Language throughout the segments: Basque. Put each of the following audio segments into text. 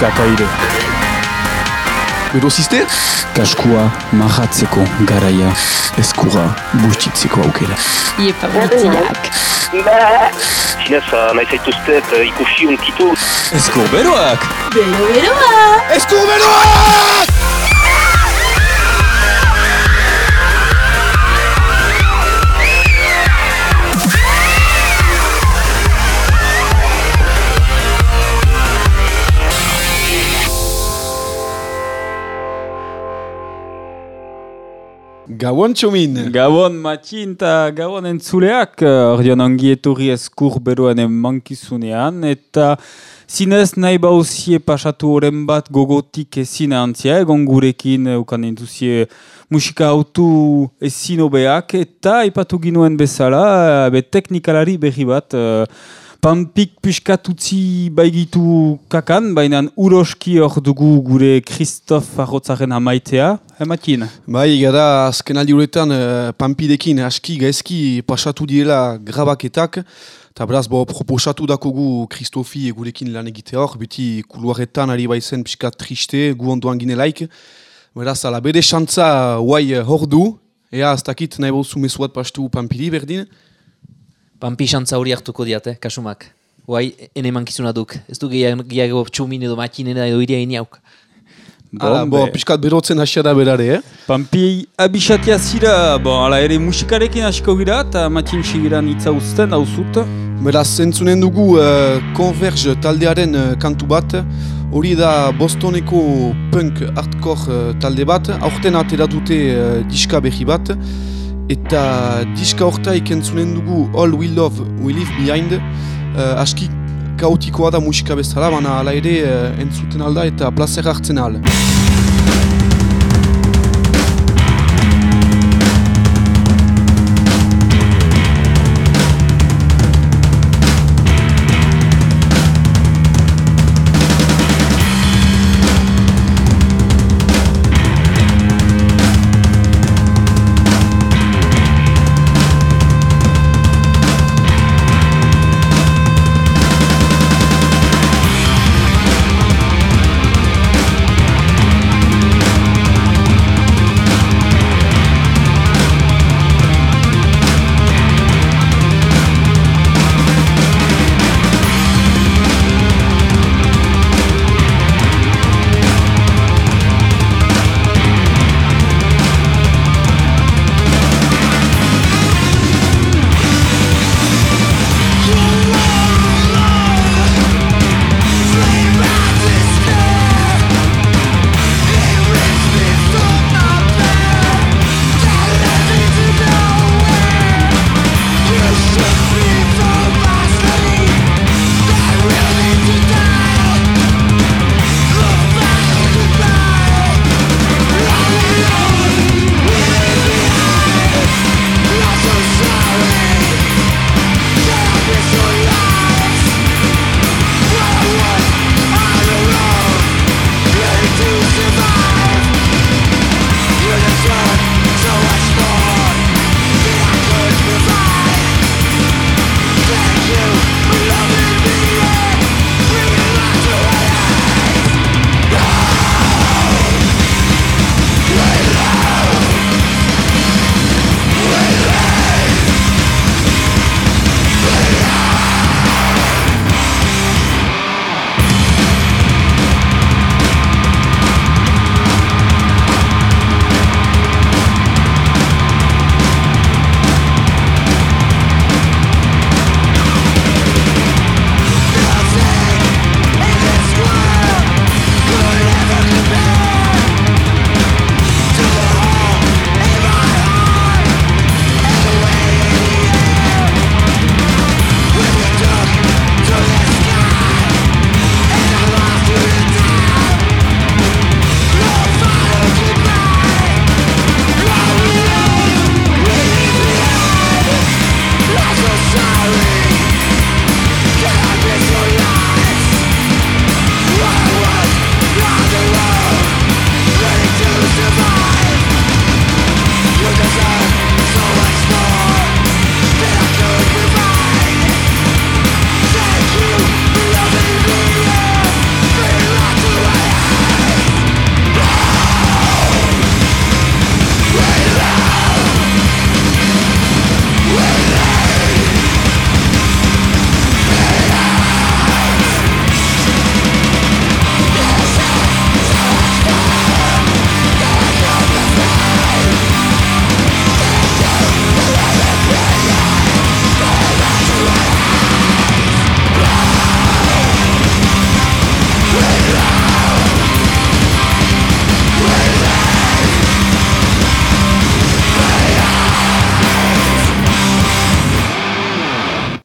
kakaire. Berozizte? Kaskua mahatzeko garaia eskura bustitzeko aukera. Iepa gutiak. Zinez, nahi zaituztet ikusi unkitu. Eskur beroak! Bero beroa! Eskur beroak! Gauan txomin! Gabon Matin eta Gabon entzuleak, ordean ongi etorri eskur beroan mankizunean, eta zinez nahi bauzie pasatu oren bat gogotik ezin antzia, egon gurekin ukan entuzie musika autu ezin obeak, eta ipatu ginuen bezala, be teknikalari berri bat, Pampik piskat utzi baigitu kakan, baina uroski hor dugu gure Kristof Arrotzaren amaitea. Ematin? Bai, gara azken aldi horretan uh, Pampidekin aski gaizki pasatu direla grabaketak, eta beraz bo proposatu dakogu Kristofi gurekin lan egite hor, beti kuluaretan ari baizen piskat triste, gu ondoan ginelaik. Beraz, ala bede xantza guai hor du, ea ez dakit nahi bauzu mesuat pastu Pampidi berdin. Pampi xantza hori hartuko diate, kasumak. Guai, ene mankizuna duk. Ez du gehiago txumin edo makinena edo iria iniauk. Bon, bo, piskat berotzen hasia da berare, eh? Pampi abixatia zira, bon, ala ere musikarekin hasiko gira, eta matin sigiran itza usten, hau zut. Beraz, zentzunen dugu uh, Converge taldearen uh, kantu bat, hori da Bostoneko punk hardcore uh, talde bat, aurten atera dute uh, diska berri bat, eta diska hortaik entzunen dugu All We Love, We Leave Behind, uh, aski kaotikoa da musika bezala, baina ala ere uh, entzuten alda eta placer hartzen al.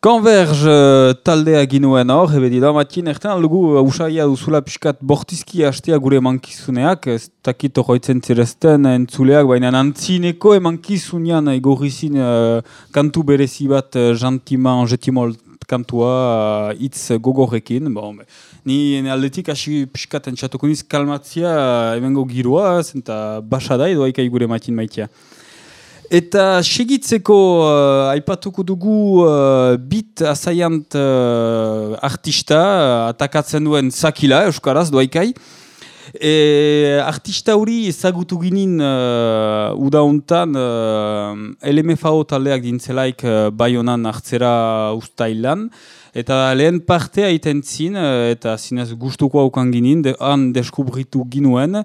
Converge uh, taldea ginuen hor, ebe dira, matien erten aldugu uh, usaia duzula pixkat bortizki hastea gure emankizuneak, ez dakit horretzen zerezten entzuleak, baina antzineko emankizunean igorrizin uh, kantu berezi bat uh, jantiman, jetimol kantua uh, itz gogorrekin, bon, ni aldetik hasi pixkat entzatuko niz kalmatzia uh, emengo giroa, zenta basada edo aikai gure matin maitea. Eta segitzeko uh, aipatuko dugu uh, bit asaiant uh, artista uh, atakatzen duen zakila, Euskaraz, doaikai. E, artista hori ezagutu ginin uh, uda hontan uh, LMFAO taldeak dintzelaik uh, baionan hartzera ustailan. Eta lehen partea iten zin, uh, eta zinez gustuko haukan ginin, de, han deskubritu ginuen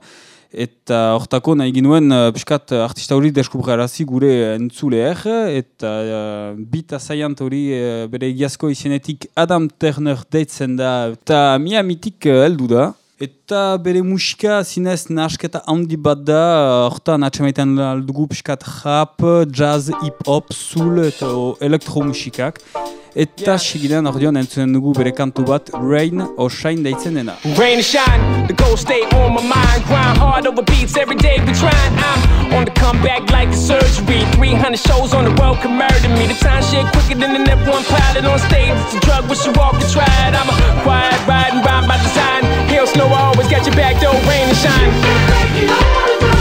eta hortako nahi ginuen uh, piskat artista hori deskubrarazi gure entzuleer eta uh, bita zaiant hori uh, bere egiazko izenetik Adam Turner deitzen da eta miamitik uh, heldu da. Eta bere musika zinez nasketa handi bat da hortan uh, atxamaiten aldugu piskat rap, jazz, hip-hop, soul eta elektromusikak eta segidan ordeon entzunen dugu bere kantu bat Rain or Shine deitzen dena. Rain or shine, the goals stay on my mind. Grind hard over beats every day we trying. I'm on the comeback like a surgery. 300 shows on the road can murder me. The time shit quicker than an F1 pilot on stage. It's a drug, wish you walk and try it. I'm a quiet riding rhyme by design. Hail, snow, always got your back door, rain and shine.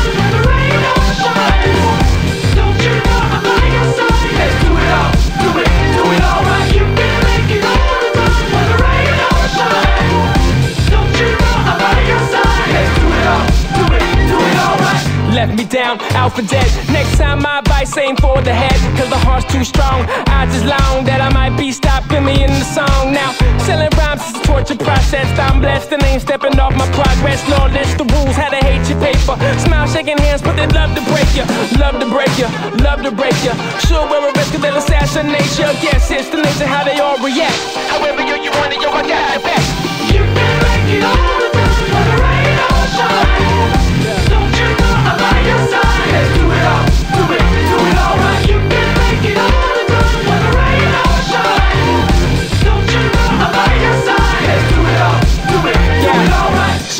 Out for dead. Next time my advice ain't for the head, cause the heart's too strong. Odds is long that I might be stopping me in the song. Now, selling rhymes is a torture process. I'm blessed and ain't stepping off my progress. Lawless, the rules, how to hate your paper. Smile, shaking hands, but they love to break you. Love to break you, love to break you. Sure, we're a risk of they'll assassinate you. Guess it's the nature how they all react. However, you, you want it, yo, I got your back. You can make it all around, whether rain or shine.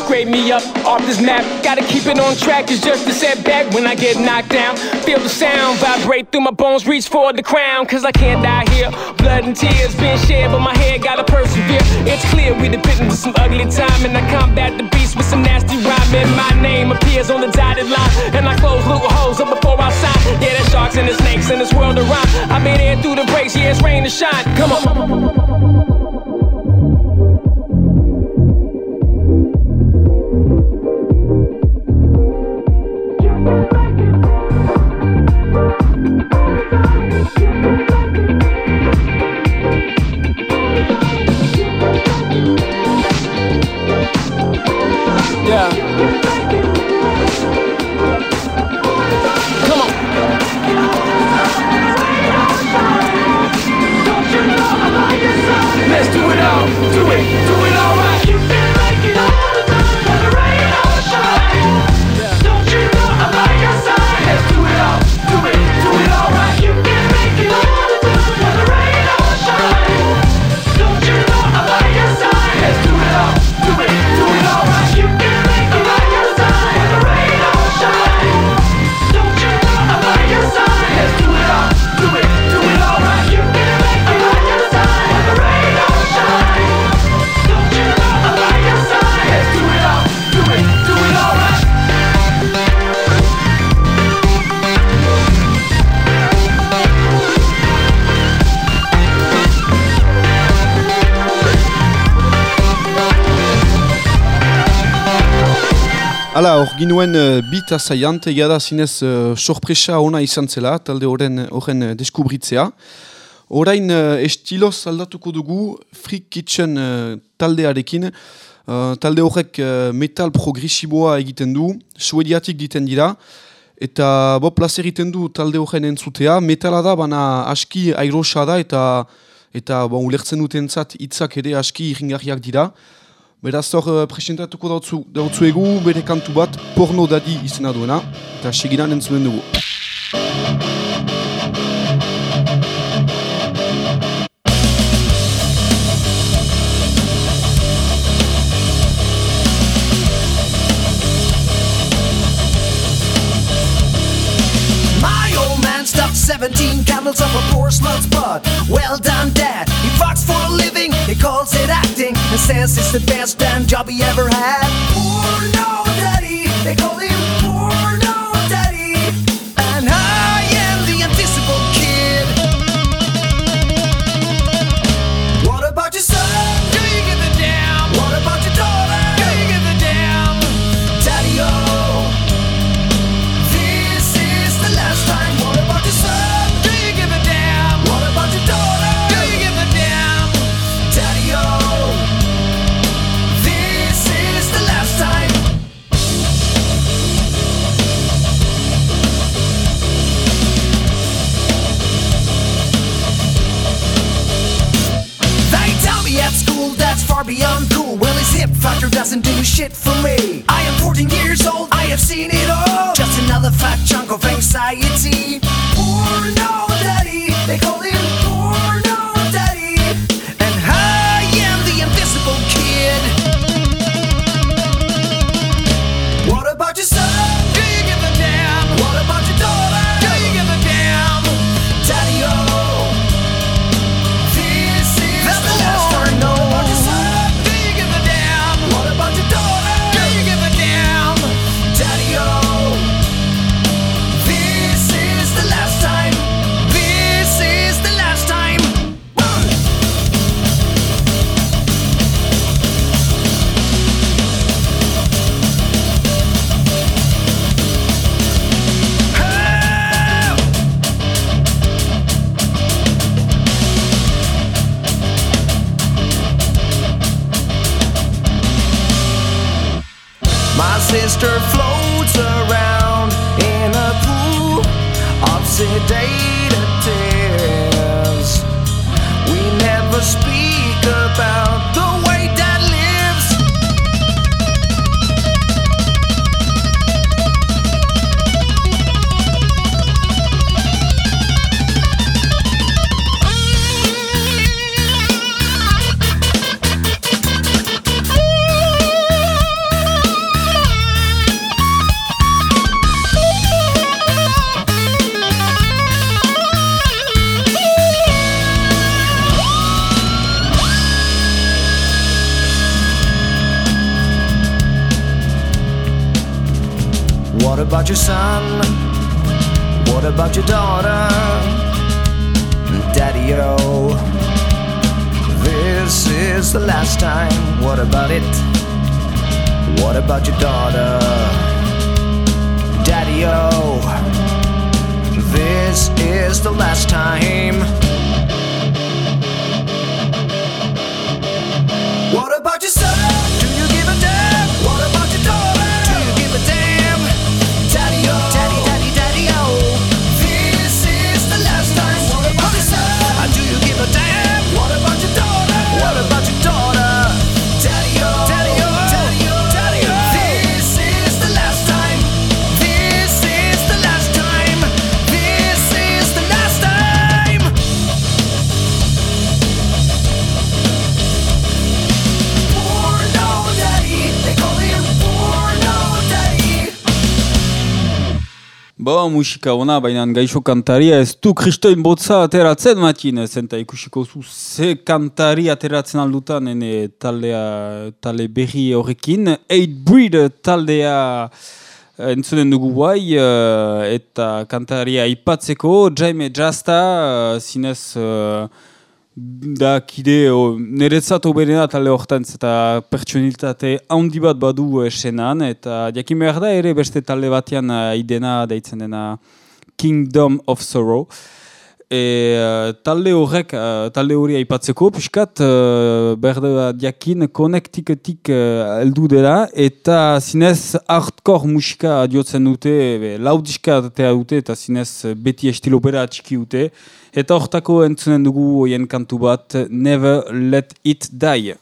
Scrape me up off this map. Gotta keep it on track. It's just a setback when I get knocked down. Feel the sound vibrate through my bones. Reach for the crown, cause I can't die here. Blood and tears been shed, but my head gotta persevere. It's clear we been into some ugly time, and I combat the beast with some nasty rhyme. rhyming. My name appears on the dotted line, and I close loopholes up before I sign. Yeah, there's sharks and the snakes in this world of rhyme. I've been through the breaks, yeah, it's rain and shine. Come on. Hala, hor ginuen uh, bit azaiant, egia da zinez uh, sorpresa ona izan zela, talde horren uh, deskubritzea. Orain uh, estiloz aldatuko dugu Freak Kitchen uh, taldearekin. Uh, talde horrek uh, metal progresiboa egiten du, suediatik diten dira. Eta bo placer egiten du talde horren entzutea. Metala da, baina aski airosa da eta eta bon, ulertzen dutentzat hitzak ere aski iringarriak dira. Beraz hor uh, presentatuko dautzu, dautzuegu bere kantu bat porno dadi izena duena, eta segiran entzunen dugu. My old man stuffed 17 camels up a poor slut's butt. Well done, Dad. He common sense is the best damn job he ever had. Poor no daddy, they call him poor musika ona, baina gaixo kantaria ez du kristoin botza ateratzen matin, zenta ikusiko zu ze kantari ateratzen aldutan ene taldea, tale berri horrekin, 8 breed taldea eh, entzunen dugu guai, eh, eta kantaria ipatzeko, Jaime Jasta, eh, zinez... Uh, da kide o, niretzat oberena talde hortan eta pertsonilitate handi bat badu esenan eta jakin behar da ere beste talde batean e, idena deitzen dena Kingdom of Sorrow e, talde horrek, e, talde hori aipatzeko, piskat, uh, e, behar da diakin konektiketik e, heldu uh, dela, eta zinez hardcore musika adiotzen dute, be, laudiska atea dute, eta zinez beti estilo bera atxiki dute, eta hortako entzunen dugu oien kantu bat, Never Let It Die.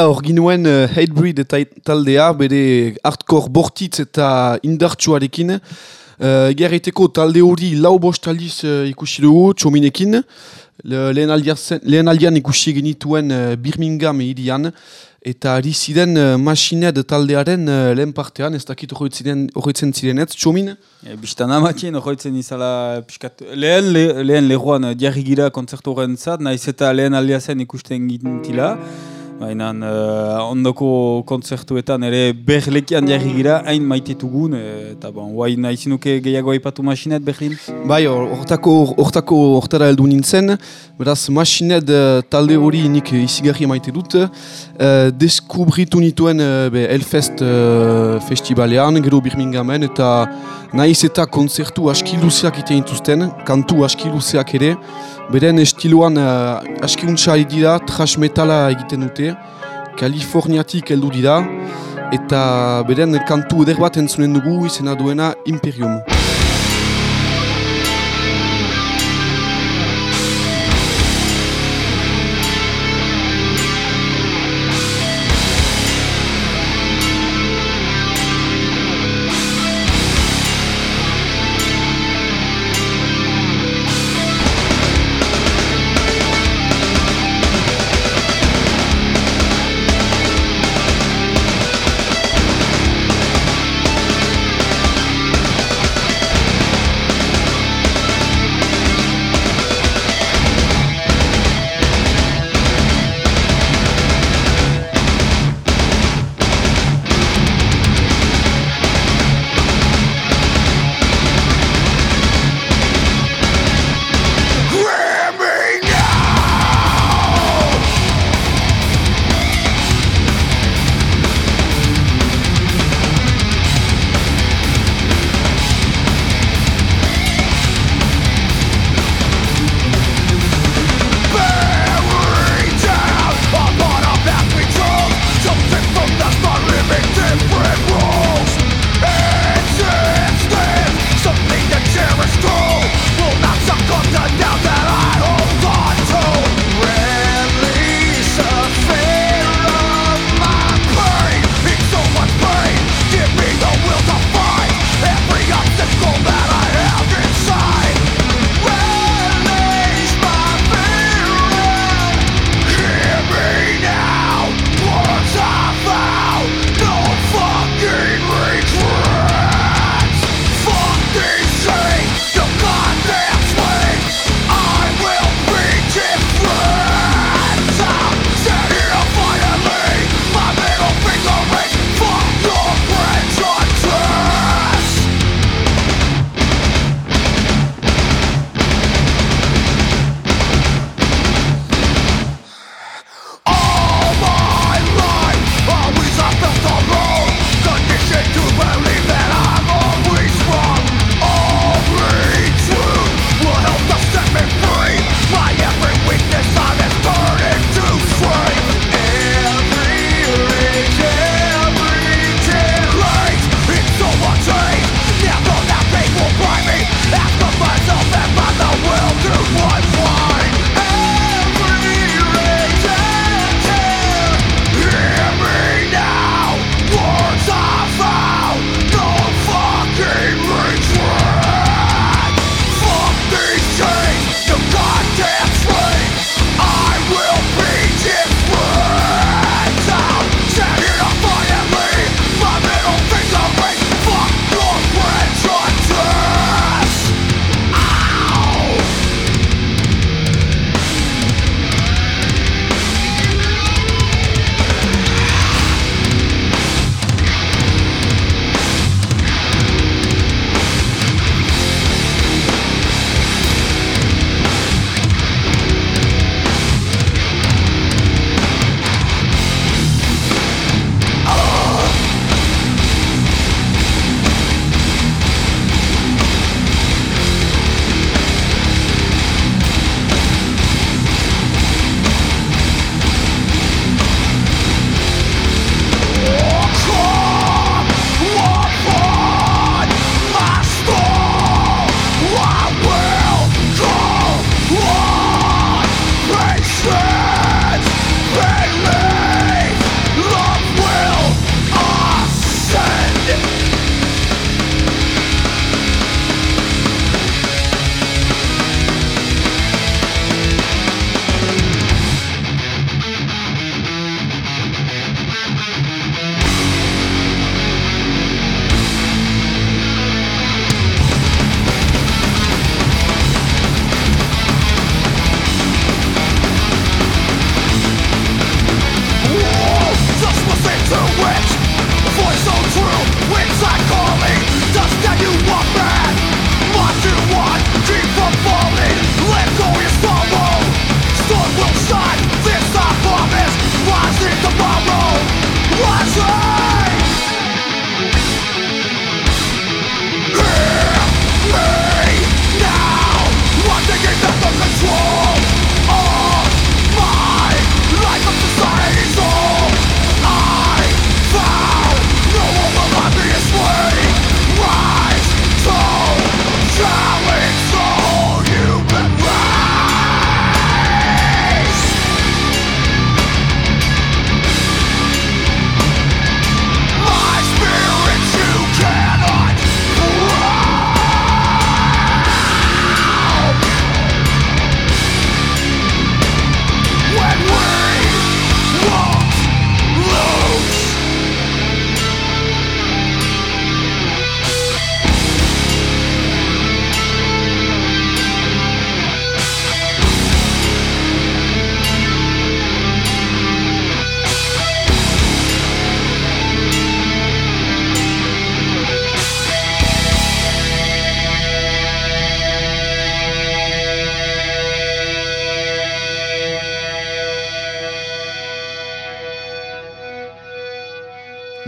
Hala, hor ginuen uh, Hatebreed eta taldea, bere hardcore bortitz eta indartsuarekin. Uh, Gerriteko talde hori lau bost aldiz uh, ikusi dugu, txominekin. Le- Lehen, aldian- lehen aldian ikusi genituen uh, Birmingham irian. Eta ari ziren uh, Machined taldearen uh, lehen partean, ez dakit horretzen zirenez, txomin. E, Bistan amatien horretzen izala piskat, lehen, le, lehen lehuan diarri gira kontzertu zat, naiz eta lehen aldia ikusten gintila. Baina uh, ondoko kontzertuetan ere berlekian diarri gira, hain maitetugun, e, eta bon, guai nahi zinuke gehiago aipatu masinet Berlin. Bai, hor- hortako hortako hortara heldu nintzen, beraz Machined uh, talde hori nik izigarri maite dut. Uh, deskubritu nituen uh, be, Elfest uh, festivalean, gero Birminghamen, eta nahiz eta konzertu aski luzeak iten dituzten, kantu aski luzeak ere, beren estiloan uh, aski untsa ari dira, trash metala egiten dute, Kaliforniatik heldu dira, eta beren kantu eder bat entzunen dugu izena duena Imperium.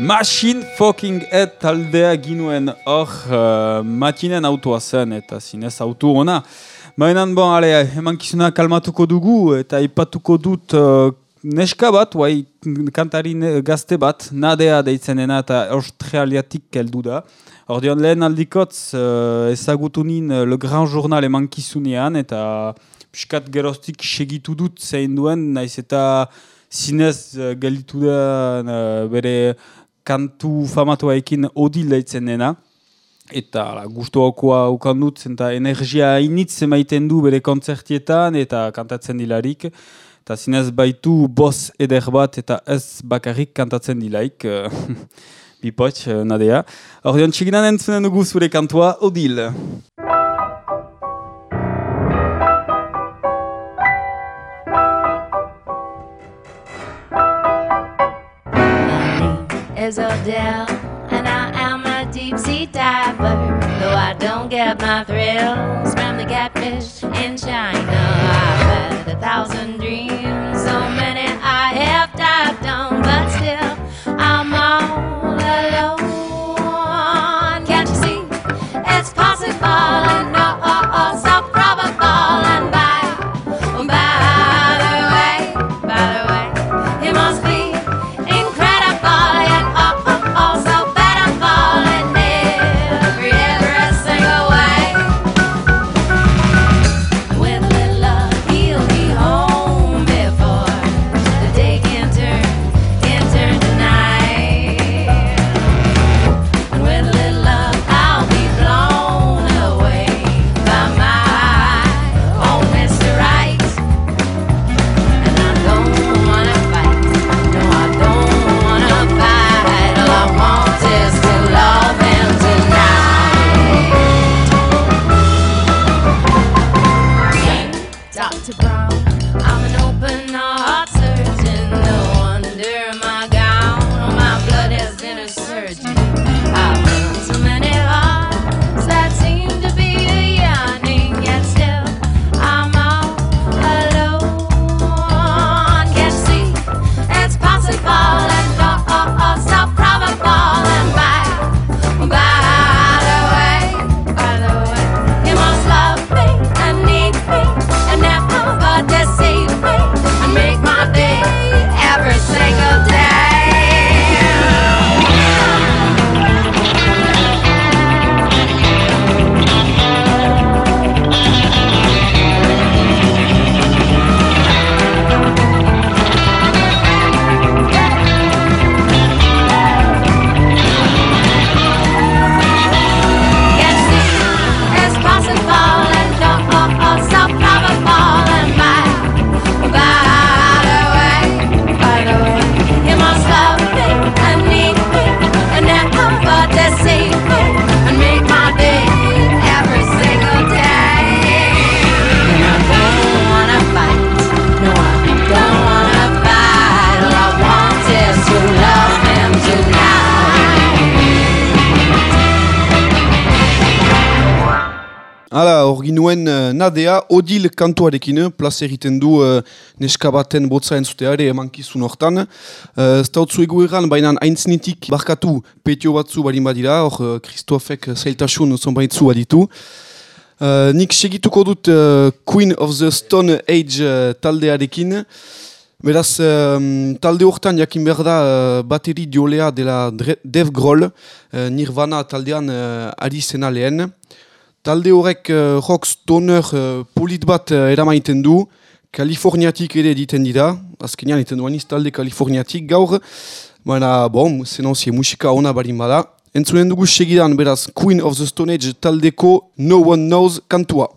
Machine Fucking Head taldea ginuen hor uh, matinen autoa zen eta zinez auto ona. Baina, bon, ale, emankizuna kalmatuko dugu eta ipatuko dut uh, neska bat, guai, kantari gazte bat, nadea deitzenena eta australiatik keldu da. Ordeon lehen aldikotz uh, ezagutu nin uh, Le Grand Journal emankizunean eta piskat geroztik segitu dut zein duen, naiz eta zinez uh, gelditu da uh, bere kantu famatuaekin odil deitzen dena. Eta ala, gustuakoa ukan dut, eta energia initz emaiten du bere kontzertietan eta kantatzen dilarik. Eta zinez baitu boss eder bat eta ez bakarrik kantatzen dilaik. eh, Bipotx, eh, nadea. Ordeon txiginan entzunen dugu zure kantua, odil. Is Odell, and I am a deep sea diver. Though I don't get my thrills from the catfish in China, I've had a thousand dreams, so many I have dived on, but still I'm all alone. Can't you see? It's possible and oh, nadea, odil kantuarekin, eh, plaza egiten du uh, neska baten botza entzuteare emankizun hortan. Uh, ez dautzu egu egan, baina aintzinitik barkatu petio batzu barin badira, hor uh, Kristofek zailtasun zonbaitzu baditu. Uh, nik segituko dut uh, Queen of the Stone Age uh, taldearekin. Beraz, um, talde hortan jakin behar da uh, bateri diolea dela Dave Grohl, uh, Nirvana taldean uh, ari zena lehen. Talde horrek uh, rock stoner uh, polit bat uh, eramaiten du, Kaliforniatik ere editen dira, azkenean iten duaniz talde Kaliforniatik gaur, baina, bon, zenonzie musika ona barin bada. Entzunen dugu segidan, beraz, Queen of the Stone Age taldeko No One Knows kantua.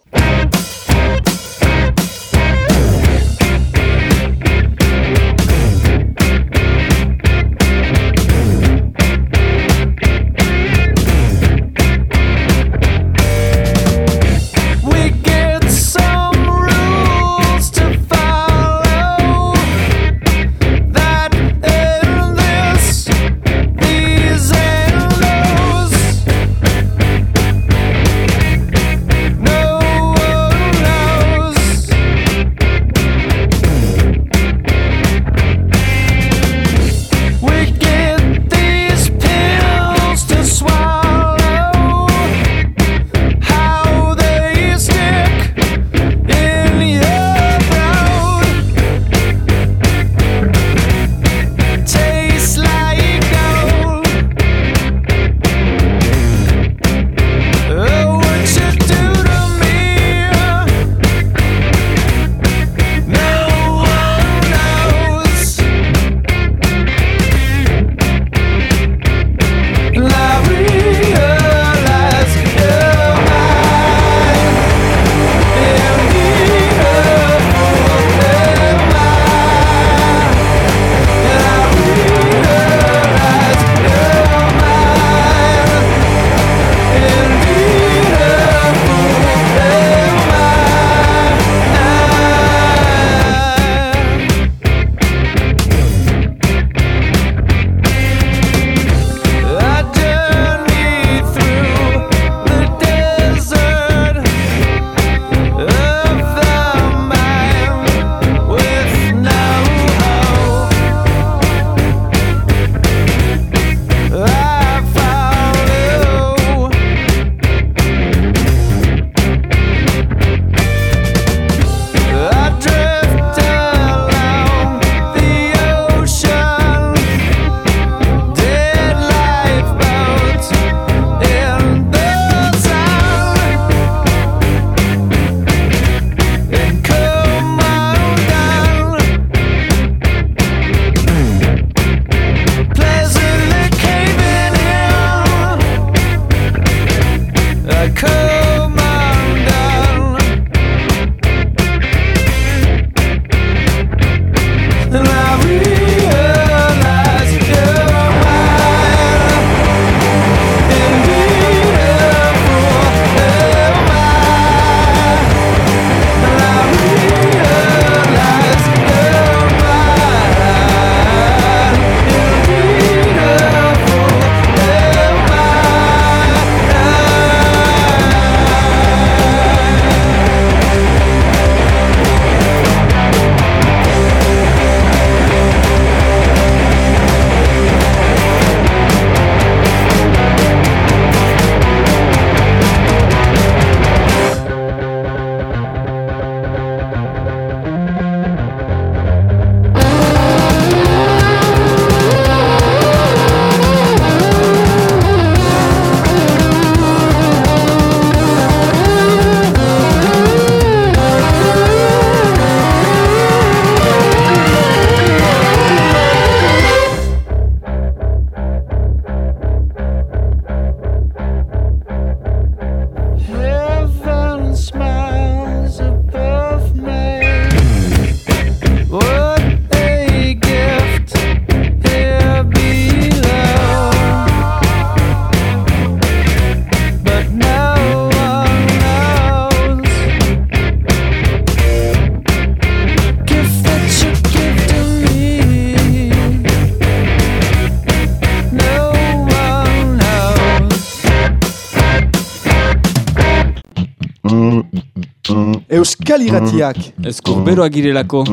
musikal mhm. iratiak. Eskorberoa girelako.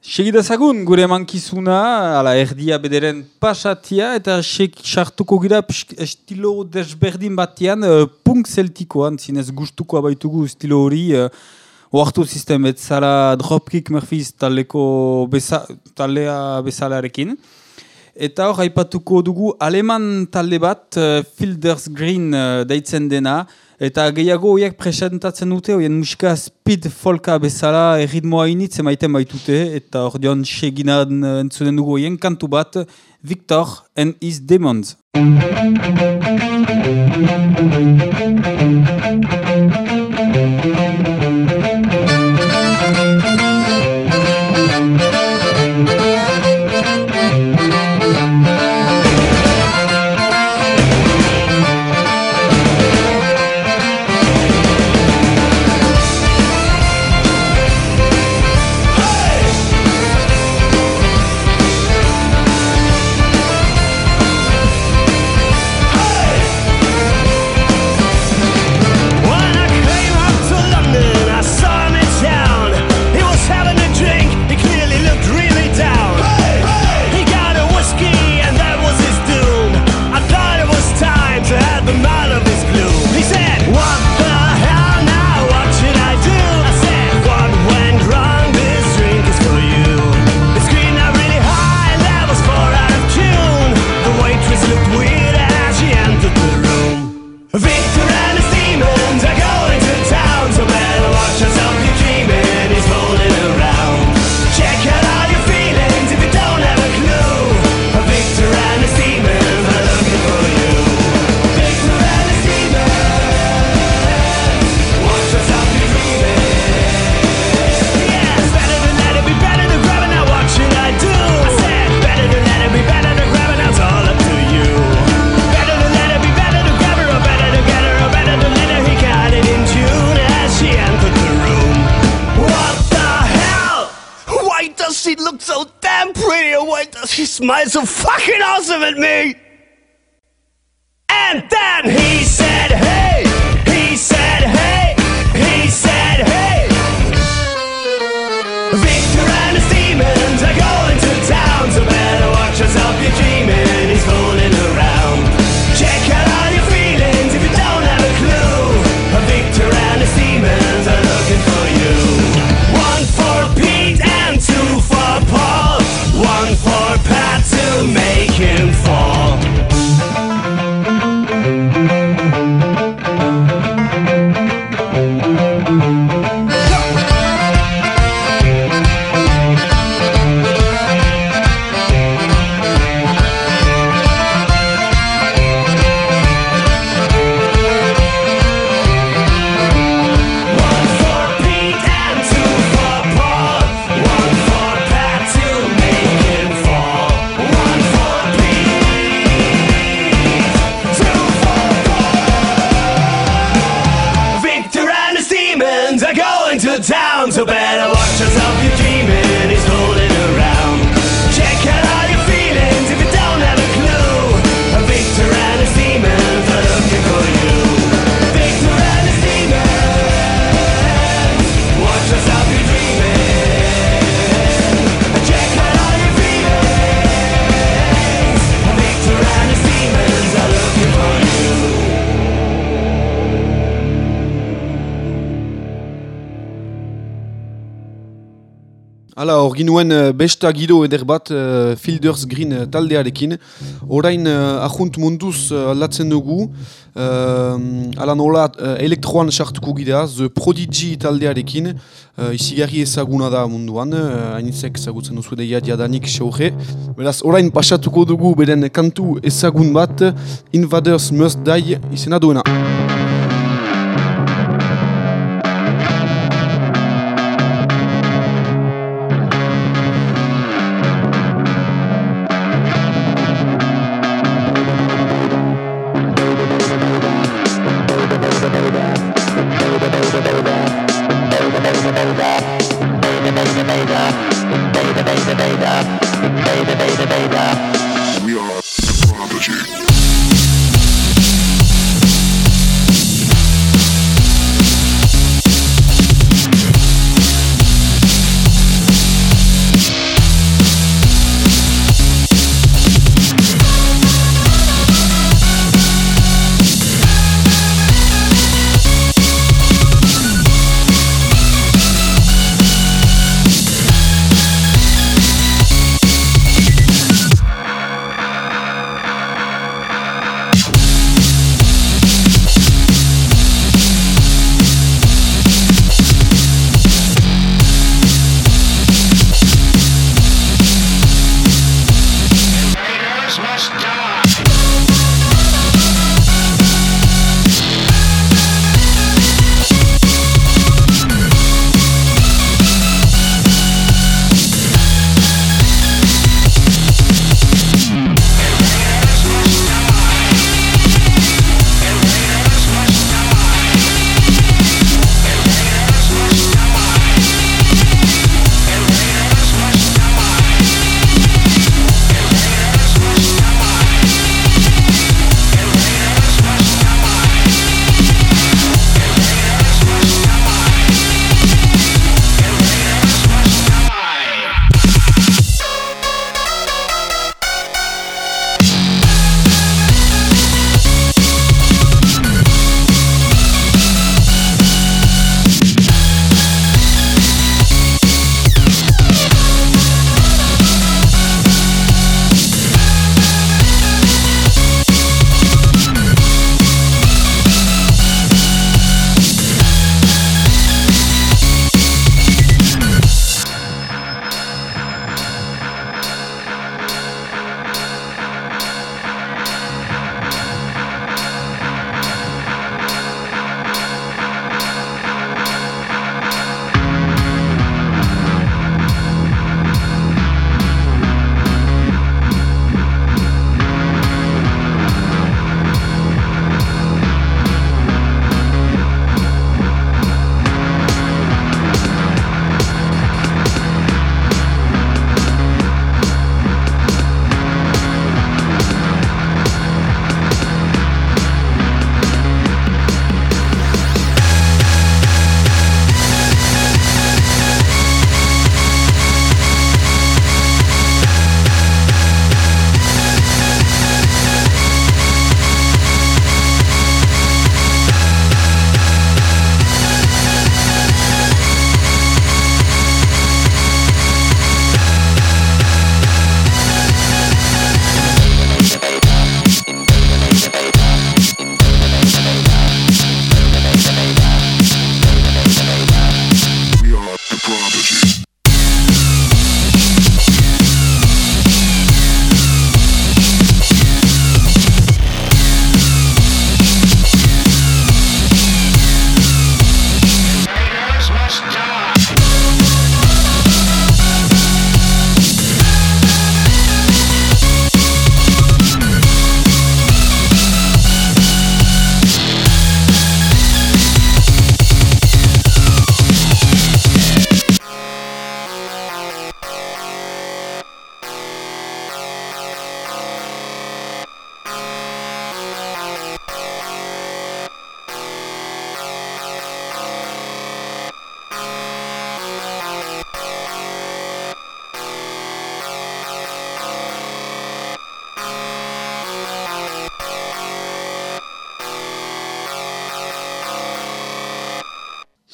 Segidazagun gure mankizuna, ala erdia bederen pasatia eta sek sartuko gira estilo desberdin batean uh, punk zeltikoan, zinez gustuko abaitugu estilo hori, uh, oartu sistemet zara dropkick Murphys taleko beza, talea bezalarekin. Eta hor, haipatuko dugu aleman talde bat, uh, Fielders Green uh, daitzen dena, eta gehiago horiek presentatzen dute, horien musika speed folka bezala erritmoa initz emaiten baitute, eta hor dion seginan eh, entzunen dugu horien kantu bat, Victor and his demons. ginuen eh, besta giro eder bat uh, Fielders Green eh, taldearekin. Orain uh, ahunt munduz aldatzen dugu, uh, ala nola uh, elektroan sartuko gira, The Prodigy taldearekin, uh, izigarri ezaguna da munduan, hainitzek uh, ezagutzen duzu deia diadanik xaurre. Beraz, orain pasatuko dugu beren kantu ezagun bat, Invaders Must Die izena duena.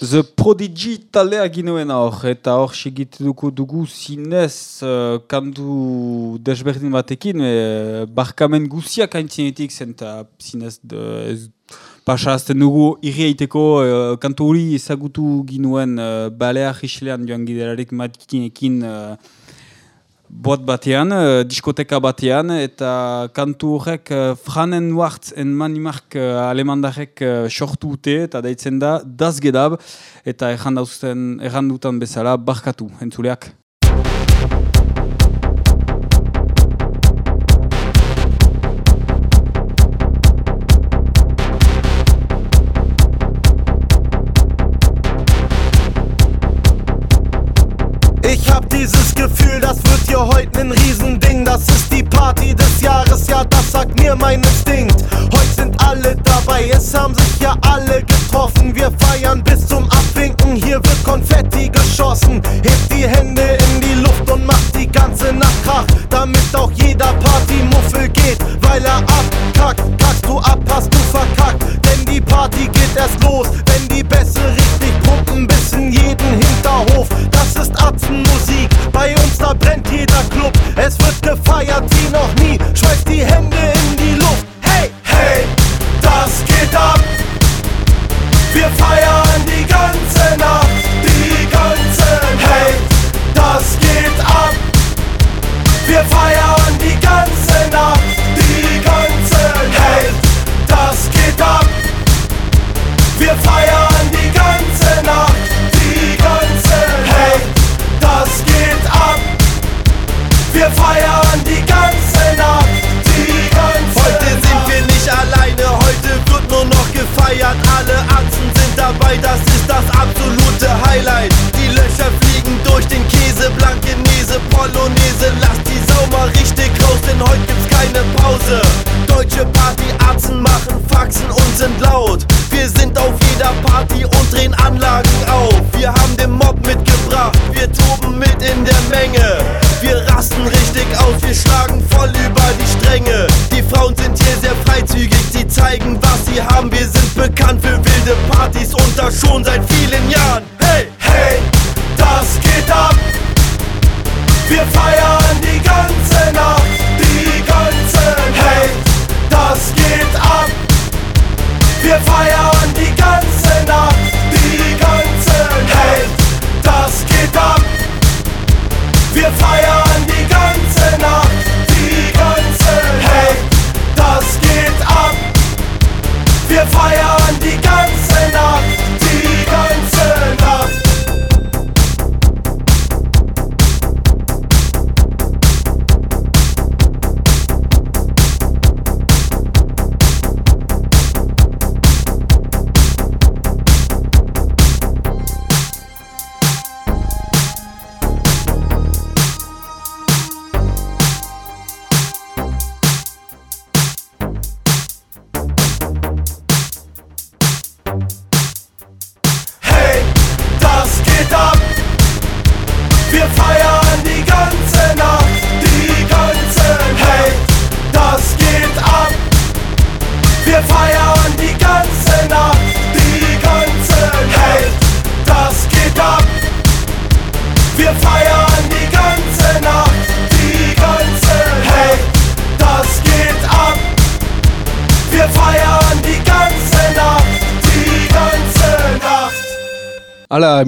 The Prodigy taldea ginuen hor, eta hor segituko dugu zinez uh, kantu desberdin batekin, e, barkamen guziak haintzinetik zen, eta zinez de, ez, pasazten dugu irriaiteko uh, kantu hori ezagutu ginuen uh, balea joan giderarik matikinekin uh, bot batean, uh, diskoteka batean, eta kantu horrek uh, Franen Wartz en Manimark uh, alemandarek uh, sortu ute, eta daitzen da Das Gedab, eta errandutan bezala barkatu, entzuleak. Ich hab dieses Gefühl, das wird hier heute ein Riesending. Das ist die Party des Jahres, ja, das sagt mir mein Instinkt. Heute sind alle dabei, es haben sich ja alle getroffen. Wir feiern bis zum Abwinken, hier wird Konfetti geschossen. Hebt die Hände in die Luft und macht die ganze Nacht Krach, damit auch jeder Partymuffel geht, weil er abkackt. Kackst du ab, hast du verkackt, denn die Party geht erst los, wenn die Bässe richtig pumpen bis in jeden Hinterhof. Das ist Atzenmusik,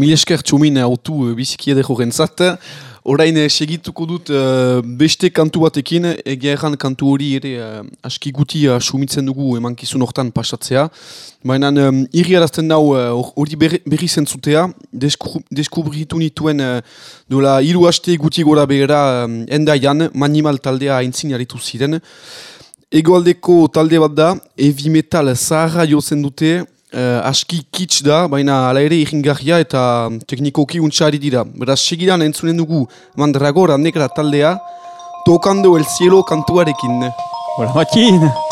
mil esker txumin autu biziki edeko gentzat. Orain eh, segituko dut eh, beste kantu batekin, egia erran kantu hori ere eh, aski guti uh, sumitzen dugu emankizun hortan pasatzea. Baina um, irri arazten dau eh, hor- hori berri, berri zentzutea, desku, deskubritu nituen uh, dola hiru haste guti gora behera um, endaian, manimal taldea aintzin aritu ziren. Egoaldeko talde bat da, heavy metal zaharra jotzen dute, uh, aski kits da, baina ala ere iringarria eta mm, teknikoki untxari dira. Beraz, segidan entzunen dugu Mandragora negra taldea, tokando el cielo kantuarekin. Hola, Makin!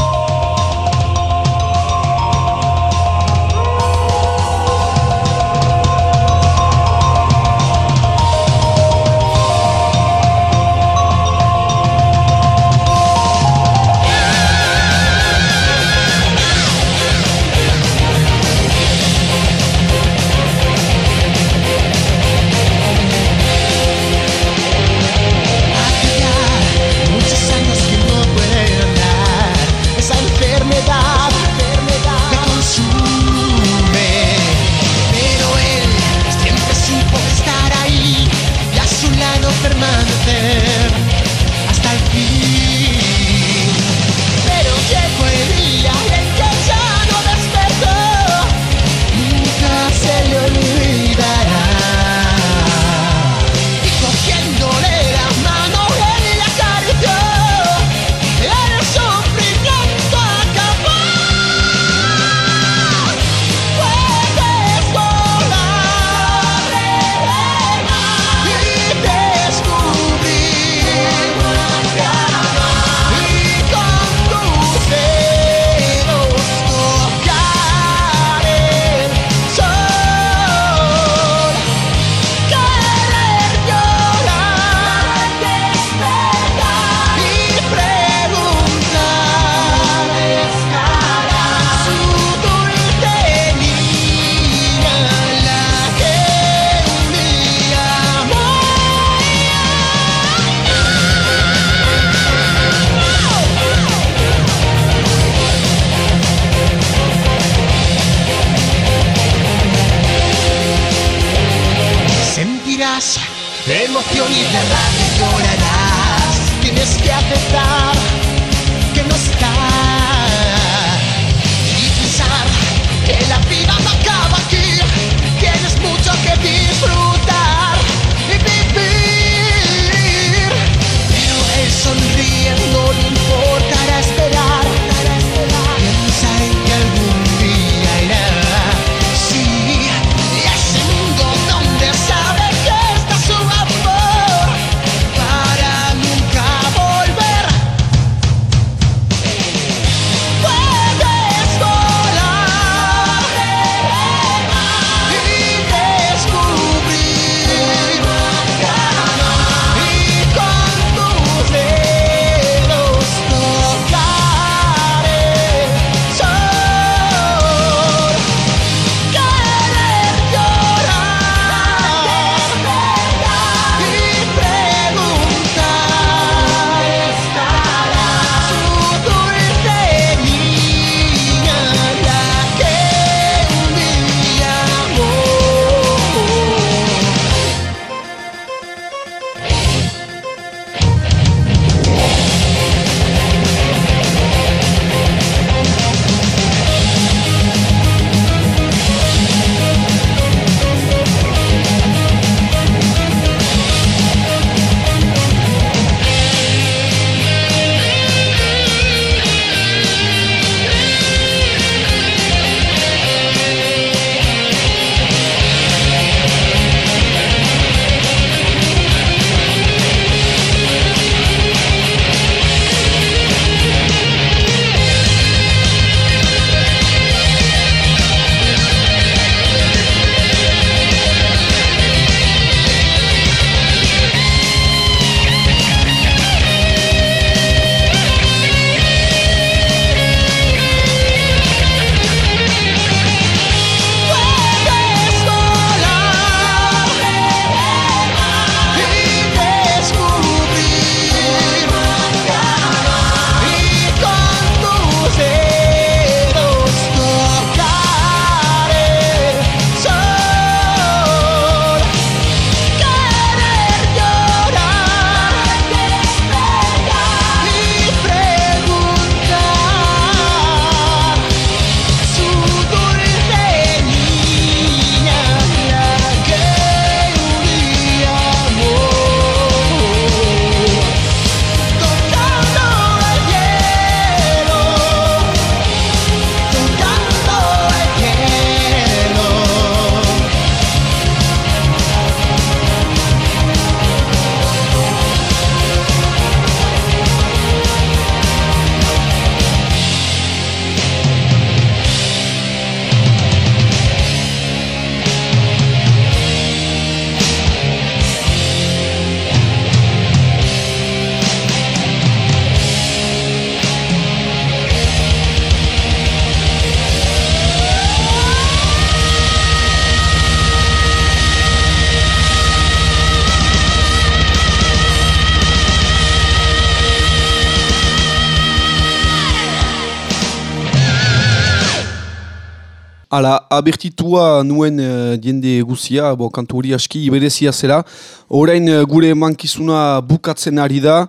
Abertitua nuen uh, diende guzia, bo, kantu hori aski iberezia zela. Orain uh, gure mankizuna bukatzen ari da.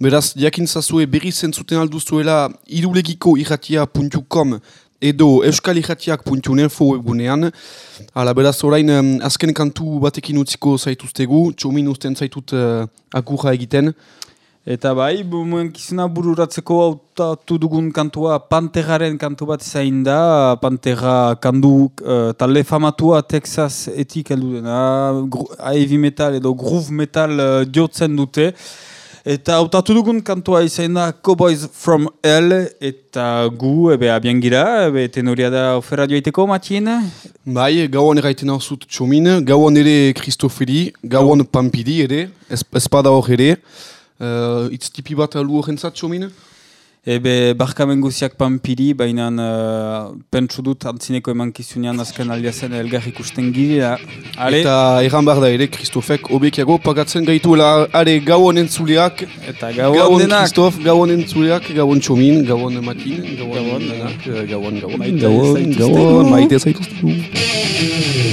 Beraz, jakintzazue berri zentzuten alduzuela irulegiko irratia.com edo euskalirratiak.info webgunean. Hala, beraz, orain um, azken kantu batekin utziko zaituztegu. Txomin usten zaitut uh, akurra egiten. Eta bai, kizuna bururatzeko hautatu dugun kantua Panterraren kantu bat zain da. Pantera kandu uh, talde famatua Texas etik heldu dena. Heavy metal edo groove metal uh, diotzen dute. Eta hautatu dugun kantua izan da Cowboys from Hell eta gu, ebe abian gira, ebe tenoria da ofera joiteko matien. Bai, gauan eraiten hau zut txomin, gauan ere Kristoferi, gauan Pampiri ere, ez, espada hor ere. Uh, itz tipi bat alu horrentzat txomin? Ebe barkamen guziak pampiri, baina uh, pentsu dut antzineko emankizunean azken aldia zen elgar ikusten gira. Ale, Eta erran behar da ere, Kristofek obekiago pagatzen gaituela, are gauan entzuleak, eta gauan gauan denak. Kristof, gauan entzuleak, gauan txomin, gauan matin, gauan Gauan, denak, eh, gauan, gauan, Maite gauan, zaituztegu. gauan, maite zaituztegu.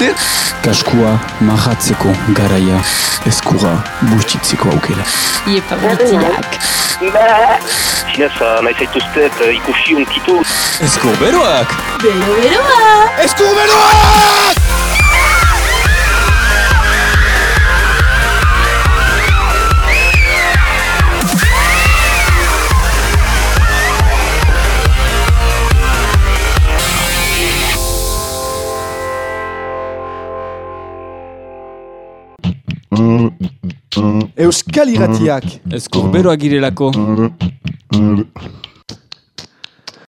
Ziste? Kaskua mahatzeko garaia. Eskura bustitzeko aukera. Iepa gutiak. Zinez, uh, nahi zaituztet uh, ikusi unkitu. Eskur beroak! Bero beroa! Eskur beroak! Euskal iratiak Eskur beroak girelako.